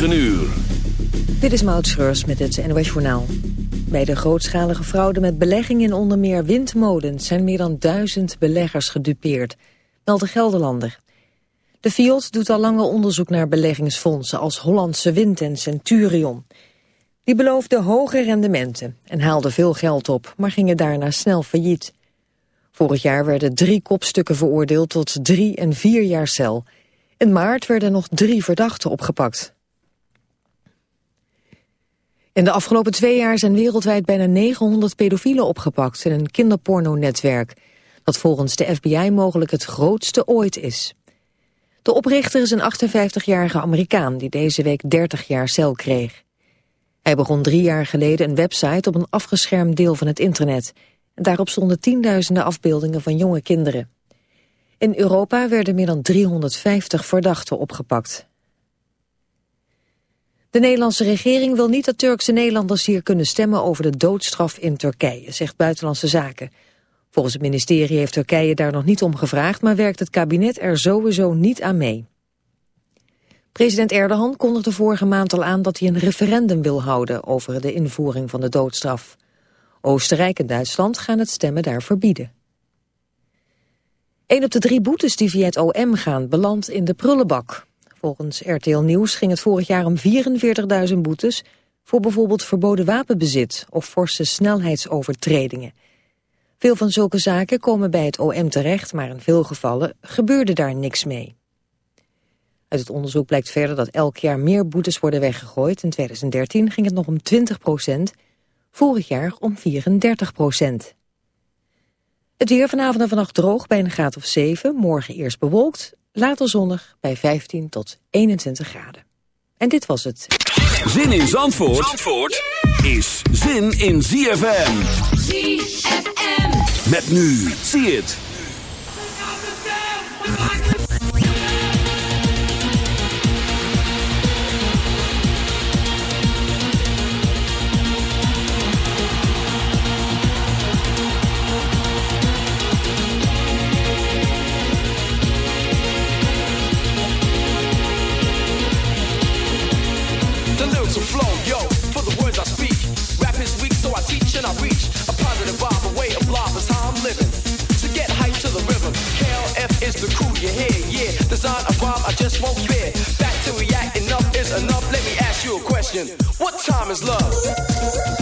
9 uur. Dit is Maud Schreurs met het NOS Journaal. Bij de grootschalige fraude met belegging in onder meer windmolens... zijn meer dan duizend beleggers gedupeerd, meldt de Gelderlander. De FIOD doet al langer onderzoek naar beleggingsfondsen... als Hollandse Wind en Centurion. Die beloofden hoge rendementen en haalden veel geld op... maar gingen daarna snel failliet. Vorig jaar werden drie kopstukken veroordeeld tot drie en vier jaar cel... In maart werden nog drie verdachten opgepakt. In de afgelopen twee jaar zijn wereldwijd bijna 900 pedofielen opgepakt in een kinderporno-netwerk, dat volgens de FBI mogelijk het grootste ooit is. De oprichter is een 58-jarige Amerikaan die deze week 30 jaar cel kreeg. Hij begon drie jaar geleden een website op een afgeschermd deel van het internet. En daarop stonden tienduizenden afbeeldingen van jonge kinderen. In Europa werden meer dan 350 verdachten opgepakt. De Nederlandse regering wil niet dat Turkse Nederlanders hier kunnen stemmen over de doodstraf in Turkije, zegt Buitenlandse Zaken. Volgens het ministerie heeft Turkije daar nog niet om gevraagd, maar werkt het kabinet er sowieso niet aan mee. President Erdogan kondigde vorige maand al aan dat hij een referendum wil houden over de invoering van de doodstraf. Oostenrijk en Duitsland gaan het stemmen daar verbieden. Een op de drie boetes die via het OM gaan belandt in de prullenbak. Volgens RTL Nieuws ging het vorig jaar om 44.000 boetes... voor bijvoorbeeld verboden wapenbezit of forse snelheidsovertredingen. Veel van zulke zaken komen bij het OM terecht... maar in veel gevallen gebeurde daar niks mee. Uit het onderzoek blijkt verder dat elk jaar meer boetes worden weggegooid. In 2013 ging het nog om 20 procent, vorig jaar om 34 procent. Het weer vanavond en vannacht droog bij een graad of 7. Morgen eerst bewolkt, later zonnig bij 15 tot 21 graden. En dit was het. Zin in Zandvoort, Zandvoort is zin in ZFM. ZFM. Met nu, zie het. Ask you a question. What time is love?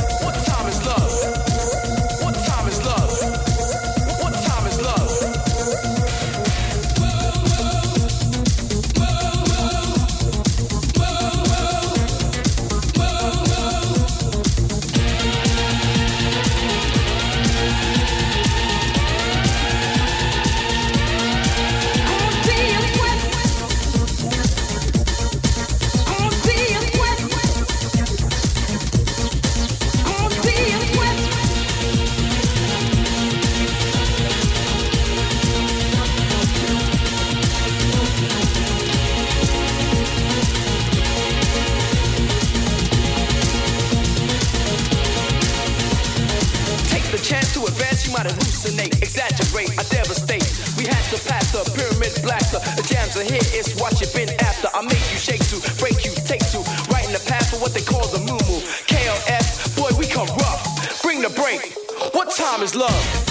Time is love.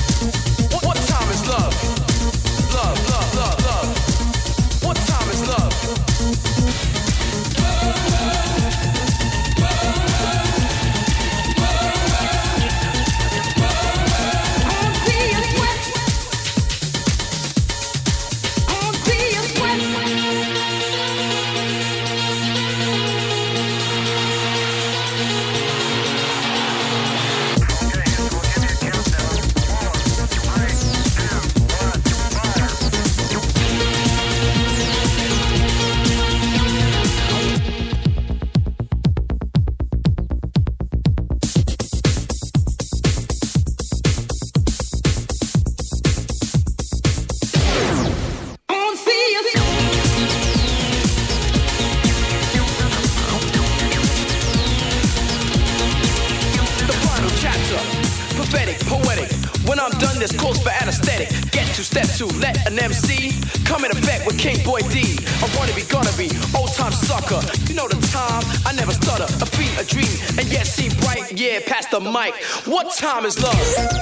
Time is love?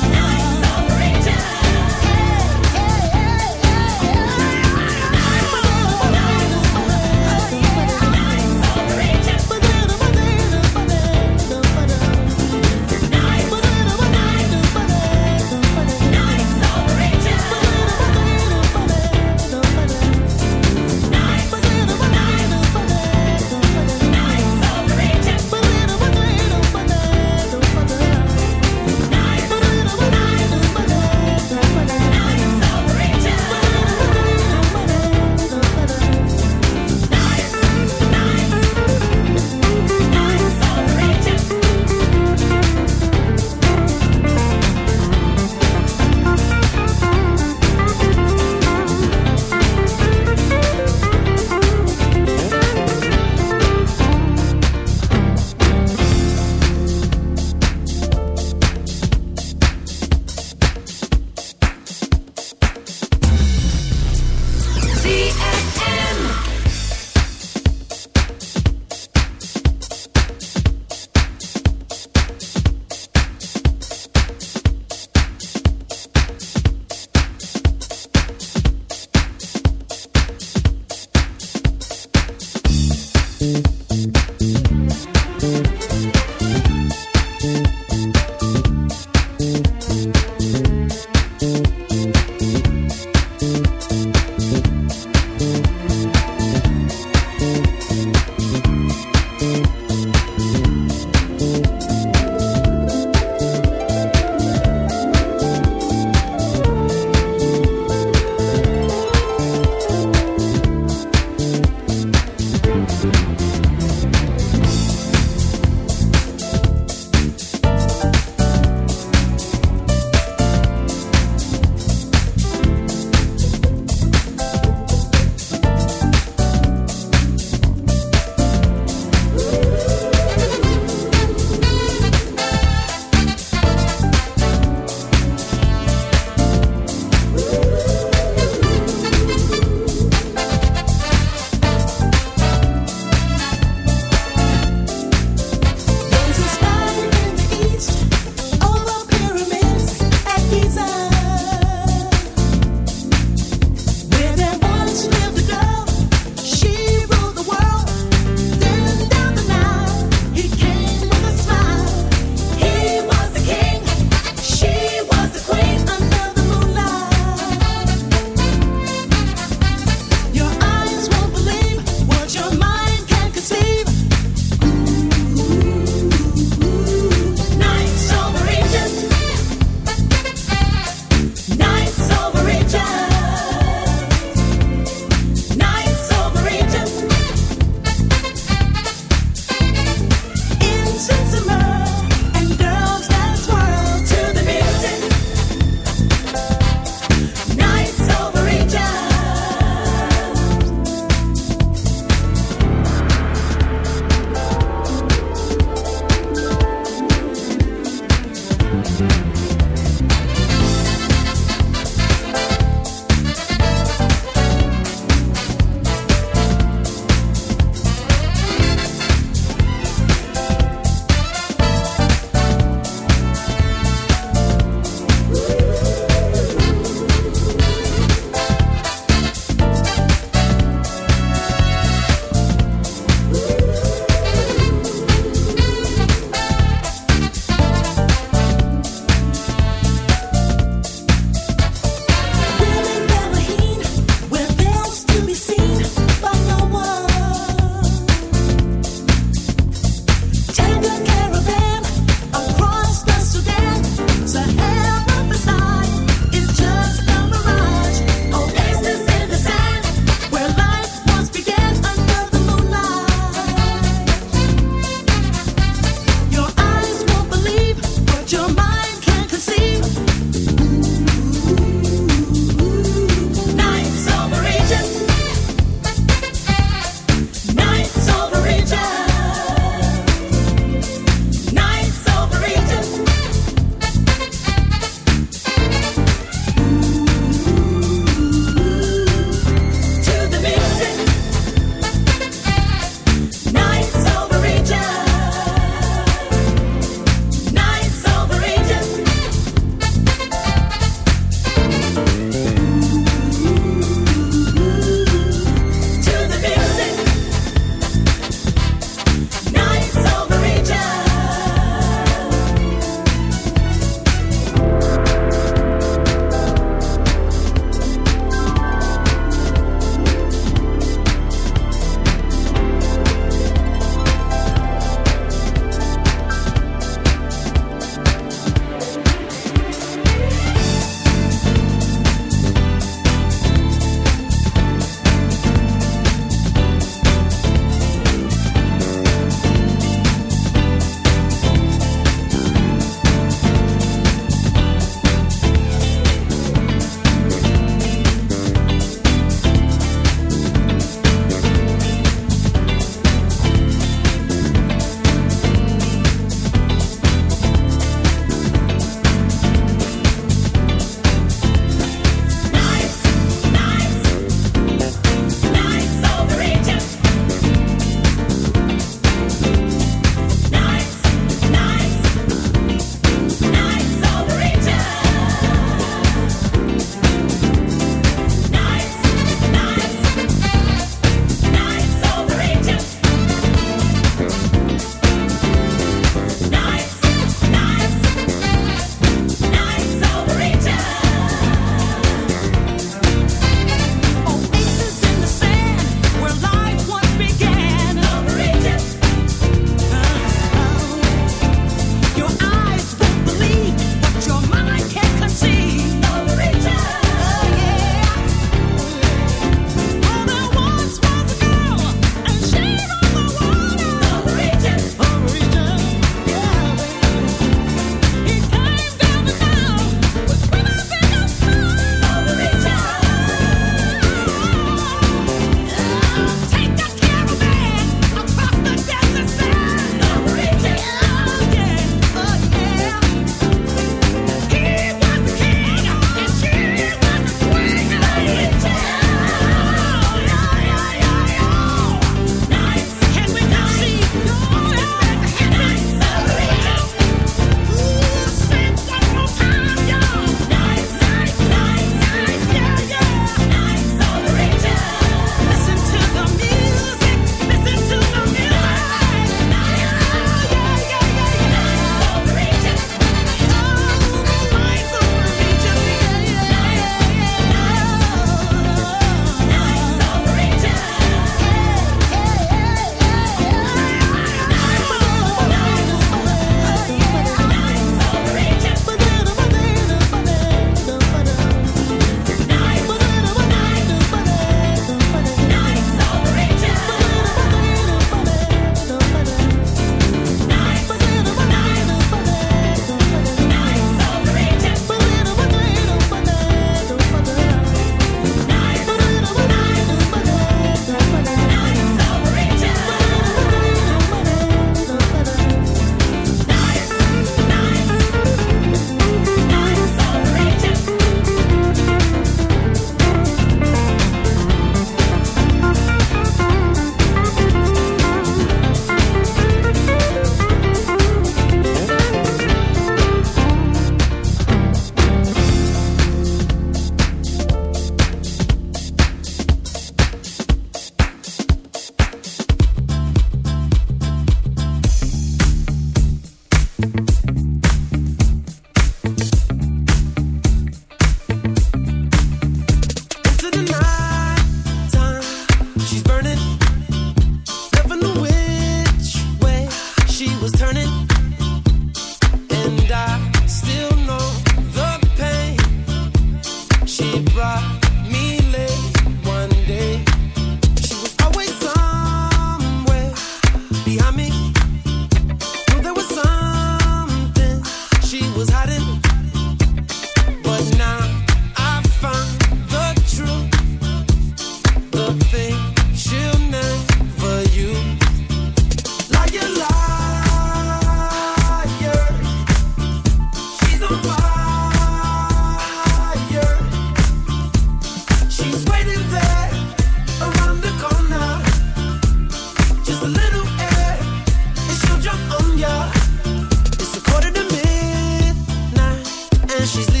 So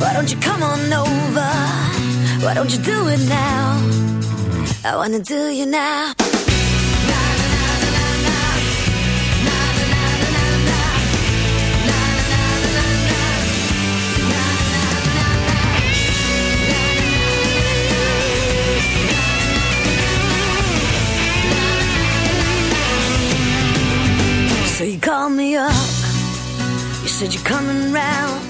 Why don't you come on over? Why don't you do it now? I wanna do you now. So you called me up. You said you're coming round.